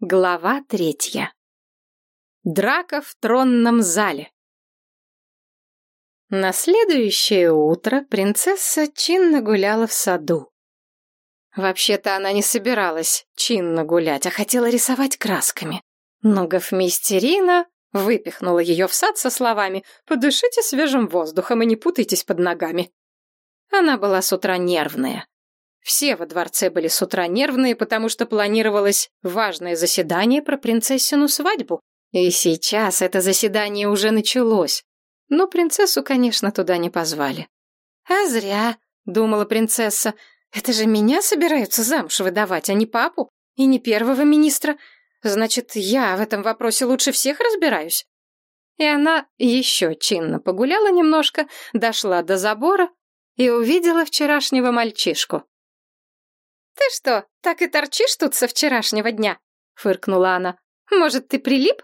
Глава третья. Драка в тронном зале. На следующее утро принцесса чинно гуляла в саду. Вообще-то она не собиралась чинно гулять, а хотела рисовать красками. Но гофмистерина выпихнула ее в сад со словами «Подышите свежим воздухом и не путайтесь под ногами». Она была с утра нервная. Все во дворце были с утра нервные, потому что планировалось важное заседание про принцессину свадьбу. И сейчас это заседание уже началось. Но принцессу, конечно, туда не позвали. «А зря», — думала принцесса, — «это же меня собираются замуж выдавать, а не папу и не первого министра. Значит, я в этом вопросе лучше всех разбираюсь». И она еще чинно погуляла немножко, дошла до забора и увидела вчерашнего мальчишку. «Ты что, так и торчишь тут со вчерашнего дня?» — фыркнула она. «Может, ты прилип?»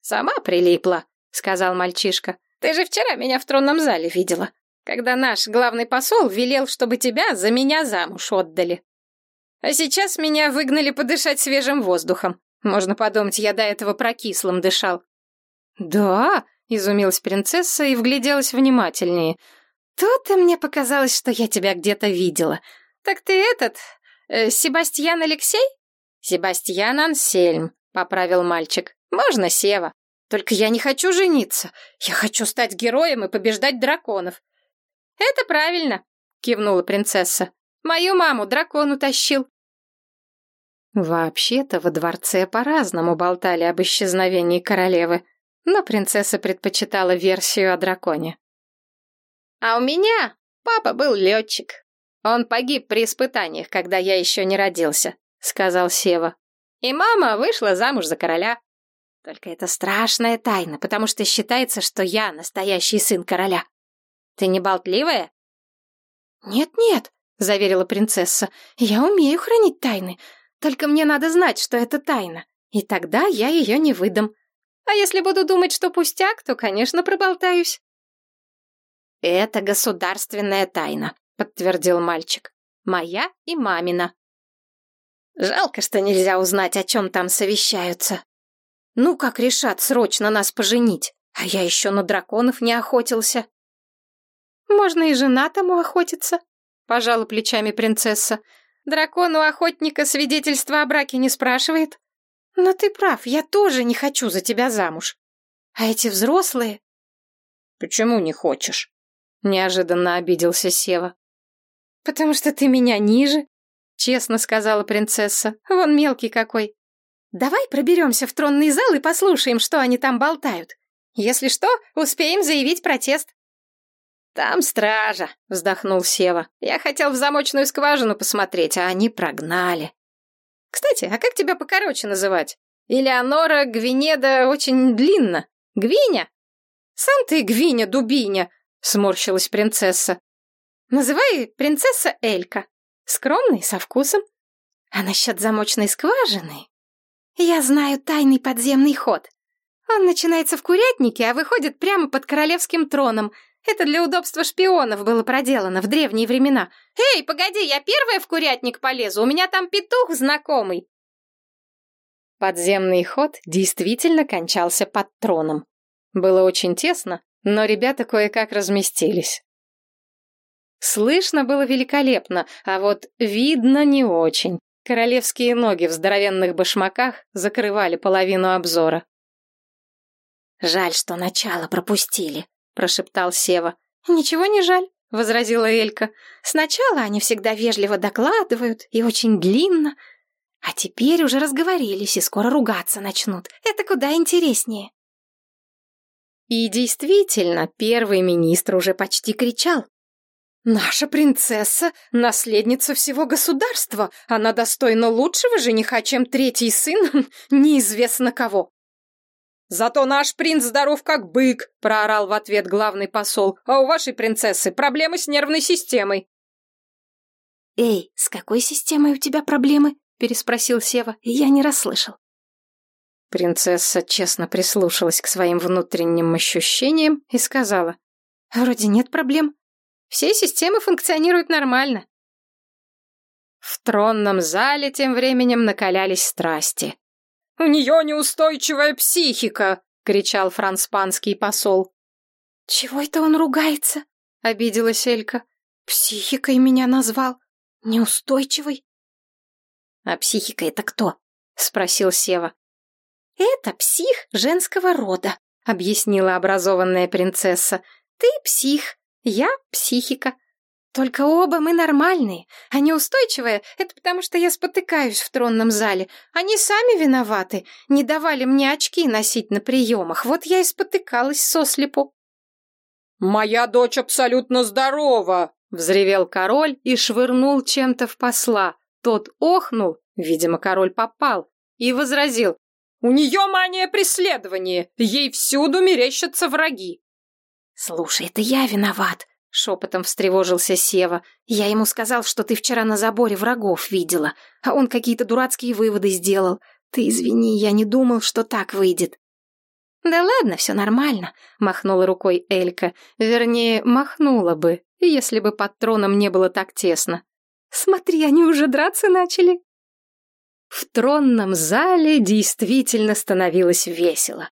«Сама прилипла», — сказал мальчишка. «Ты же вчера меня в тронном зале видела, когда наш главный посол велел, чтобы тебя за меня замуж отдали. А сейчас меня выгнали подышать свежим воздухом. Можно подумать, я до этого прокислым дышал». «Да?» — изумилась принцесса и вгляделась внимательнее. «То-то мне показалось, что я тебя где-то видела. «Так ты этот... Э, Себастьян Алексей?» «Себастьян Ансельм», — поправил мальчик. «Можно Сева. Только я не хочу жениться. Я хочу стать героем и побеждать драконов». «Это правильно», — кивнула принцесса. «Мою маму дракон утащил». Вообще-то во дворце по-разному болтали об исчезновении королевы, но принцесса предпочитала версию о драконе. «А у меня папа был летчик», «Он погиб при испытаниях, когда я еще не родился», — сказал Сева. «И мама вышла замуж за короля». «Только это страшная тайна, потому что считается, что я настоящий сын короля. Ты не болтливая?» «Нет-нет», — заверила принцесса, — «я умею хранить тайны. Только мне надо знать, что это тайна, и тогда я ее не выдам. А если буду думать, что пустяк, то, конечно, проболтаюсь». «Это государственная тайна», — подтвердил мальчик. «Моя и мамина». «Жалко, что нельзя узнать, о чем там совещаются. Ну, как решат срочно нас поженить, а я еще на драконов не охотился». «Можно и женатому охотиться», — пожала плечами принцесса. «Дракон у охотника свидетельства о браке не спрашивает». «Но ты прав, я тоже не хочу за тебя замуж. А эти взрослые...» «Почему не хочешь?» — неожиданно обиделся Сева. «Потому что ты меня ниже», — честно сказала принцесса. «Вон мелкий какой. Давай проберемся в тронный зал и послушаем, что они там болтают. Если что, успеем заявить протест». «Там стража», — вздохнул Сева. «Я хотел в замочную скважину посмотреть, а они прогнали». «Кстати, а как тебя покороче называть? Элеонора Гвинеда очень длинно. Гвиня?» «Сам ты Гвиня, дубиня», — сморщилась принцесса. Называй принцесса Элька. Скромный, со вкусом. А насчет замочной скважины... Я знаю тайный подземный ход. Он начинается в курятнике, а выходит прямо под королевским троном. Это для удобства шпионов было проделано в древние времена. Эй, погоди, я первая в курятник полезу, у меня там петух знакомый. Подземный ход действительно кончался под троном. Было очень тесно, но ребята кое-как разместились. Слышно было великолепно, а вот видно не очень. Королевские ноги в здоровенных башмаках закрывали половину обзора. «Жаль, что начало пропустили», — прошептал Сева. «Ничего не жаль», — возразила Элька. «Сначала они всегда вежливо докладывают и очень длинно, а теперь уже разговорились и скоро ругаться начнут. Это куда интереснее». И действительно, первый министр уже почти кричал. «Наша принцесса — наследница всего государства. Она достойна лучшего жениха, чем третий сын неизвестно кого». «Зато наш принц здоров как бык», — проорал в ответ главный посол. «А у вашей принцессы проблемы с нервной системой». «Эй, с какой системой у тебя проблемы?» — переспросил Сева. «Я не расслышал». Принцесса честно прислушалась к своим внутренним ощущениям и сказала. «Вроде нет проблем. Все системы функционируют нормально. В тронном зале тем временем накалялись страсти. «У нее неустойчивая психика!» — кричал франспанский посол. «Чего это он ругается?» — обиделась Элька. «Психикой меня назвал. Неустойчивой». «А психика это кто?» — спросил Сева. «Это псих женского рода», — объяснила образованная принцесса. «Ты псих, я психика. Только оба мы нормальные, а неустойчивая — это потому, что я спотыкаюсь в тронном зале. Они сами виноваты, не давали мне очки носить на приемах, вот я и спотыкалась сослепу». «Моя дочь абсолютно здорова!» — взревел король и швырнул чем-то в посла. Тот охнул, видимо, король попал, и возразил. «У нее мания преследования, ей всюду мерещатся враги». «Слушай, это я виноват», — шепотом встревожился Сева. «Я ему сказал, что ты вчера на заборе врагов видела, а он какие-то дурацкие выводы сделал. Ты извини, я не думал, что так выйдет». «Да ладно, все нормально», — махнула рукой Элька. Вернее, махнула бы, если бы под троном не было так тесно. «Смотри, они уже драться начали». В тронном зале действительно становилось весело.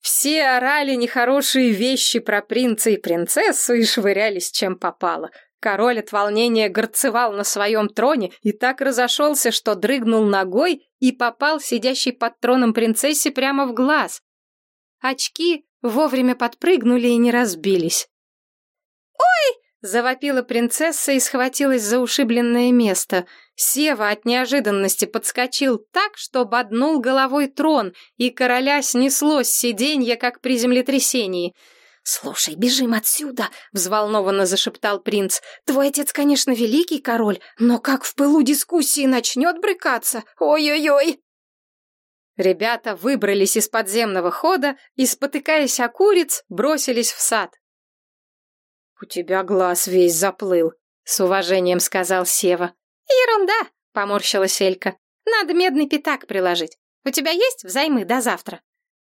Все орали нехорошие вещи про принца и принцессу и швырялись чем попало. Король от волнения горцевал на своем троне и так разошелся, что дрыгнул ногой и попал сидящей под троном принцессе прямо в глаз. Очки вовремя подпрыгнули и не разбились. «Ой!» — завопила принцесса и схватилась за ушибленное место — Сева от неожиданности подскочил так, что боднул головой трон, и короля снесло с сиденья, как при землетрясении. «Слушай, бежим отсюда!» — взволнованно зашептал принц. «Твой отец, конечно, великий король, но как в пылу дискуссии начнет брыкаться? Ой-ой-ой!» Ребята выбрались из подземного хода и, спотыкаясь о куриц, бросились в сад. «У тебя глаз весь заплыл», — с уважением сказал Сева. «Ерунда!» — поморщилась Элька. «Надо медный пятак приложить. У тебя есть взаймы до завтра?»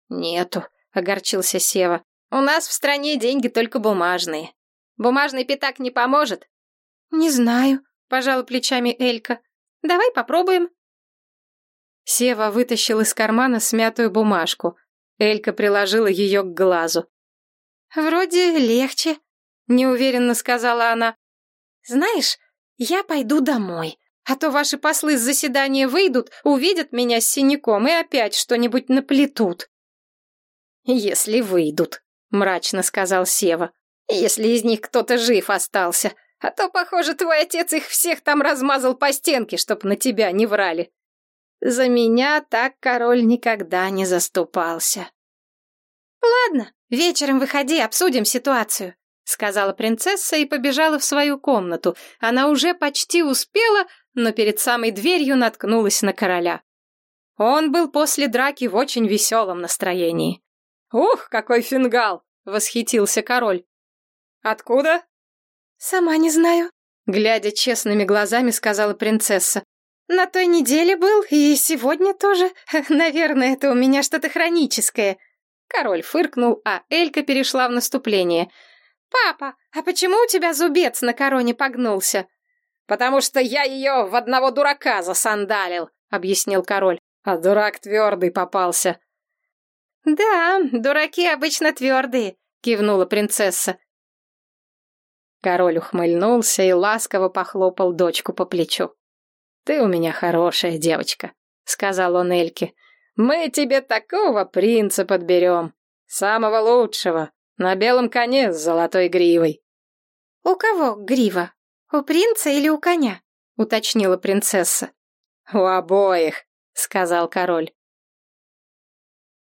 «Нету», — огорчился Сева. «У нас в стране деньги только бумажные. Бумажный пятак не поможет?» «Не знаю», — пожала плечами Элька. «Давай попробуем». Сева вытащил из кармана смятую бумажку. Элька приложила ее к глазу. «Вроде легче», — неуверенно сказала она. «Знаешь, я пойду домой, а то ваши послы с заседания выйдут, увидят меня с синяком и опять что-нибудь наплетут». «Если выйдут», — мрачно сказал Сева. «Если из них кто-то жив остался. А то, похоже, твой отец их всех там размазал по стенке, чтоб на тебя не врали. За меня так король никогда не заступался». «Ладно, вечером выходи, обсудим ситуацию», — сказала принцесса и побежала в свою комнату. Она уже почти успела, но перед самой дверью наткнулась на короля. Он был после драки в очень веселом настроении. «Ух, какой фингал!» — восхитился король. «Откуда?» «Сама не знаю», — глядя честными глазами, сказала принцесса. «На той неделе был, и сегодня тоже. Наверное, это у меня что-то хроническое». Король фыркнул, а Элька перешла в наступление — «Папа, а почему у тебя зубец на короне погнулся?» «Потому что я ее в одного дурака засандалил», — объяснил король. «А дурак твердый попался». «Да, дураки обычно твердые», — кивнула принцесса. Король ухмыльнулся и ласково похлопал дочку по плечу. «Ты у меня хорошая девочка», — сказал он Эльке. «Мы тебе такого принца подберем, самого лучшего, на белом коне с золотой гривой. «У кого грива? У принца или у коня?» — уточнила принцесса. «У обоих», — сказал король.